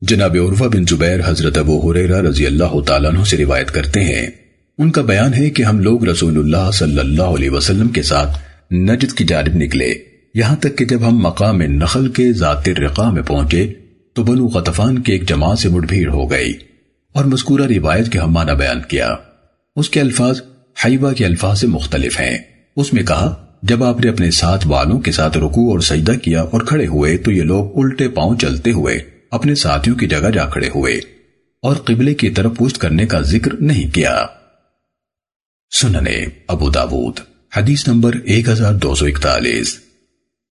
جناب عروہ بن زبیر حضرت ابو حریرہ رضی اللہ تعالیٰ عنہ سے روایت کرتے ہیں۔ ان کا بیان ہے کہ ہم لوگ رسول اللہ صلی اللہ علیہ وسلم کے ساتھ نجد کی جانب نکلے۔ یہاں تک کہ جب ہم مقام نخل کے ذات رقا میں پہنچے تو بنو غطفان کے ایک جماعت سے مڑبھیڑ ہو گئی اور مذکورہ روایت کے ہم معنی بیان کیا۔ اس کے الفاظ حیوہ کے الفاظ سے مختلف ہیں۔ اس میں کہا، جب آپ نے اپنے ساتھ والوں کے ساتھ رکوع اور سجدہ کیا اور کھڑے ہوئے تو یہ لوگ الٹے پاؤں چلتے ہوئے اپنے ساتھیوں کی جگہ جا کھڑے ہوئے اور قبلے کی طرف پوچھ کرنے کا ذکر نہیں کیا۔ سننے ابو داود، حدیث نمبر 1241